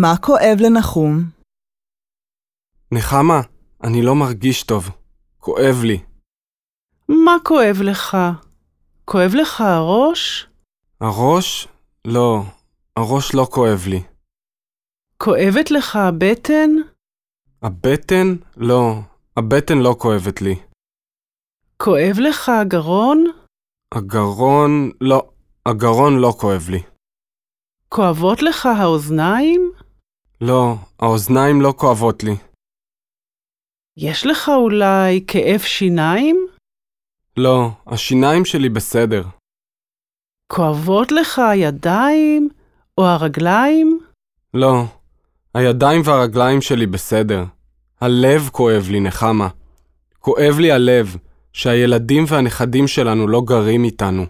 מה כואב לנחום? נחמה, אני לא מרגיש טוב. כואב לי. מה כואב לך? כואב לך הראש? הראש? לא, הראש לא כואב לי. כואבת לך הבטן? הבטן? לא, הבטן לא כואבת לי. כואב לך הגרון? הגרון? לא, הגרון לא כואב לי. כואבות לך האוזניים? לא, האוזניים לא כואבות לי. יש לך אולי כאב שיניים? לא, השיניים שלי בסדר. כואבות לך הידיים או הרגליים? לא, הידיים והרגליים שלי בסדר. הלב כואב לי, נחמה. כואב לי הלב שהילדים והנכדים שלנו לא גרים איתנו.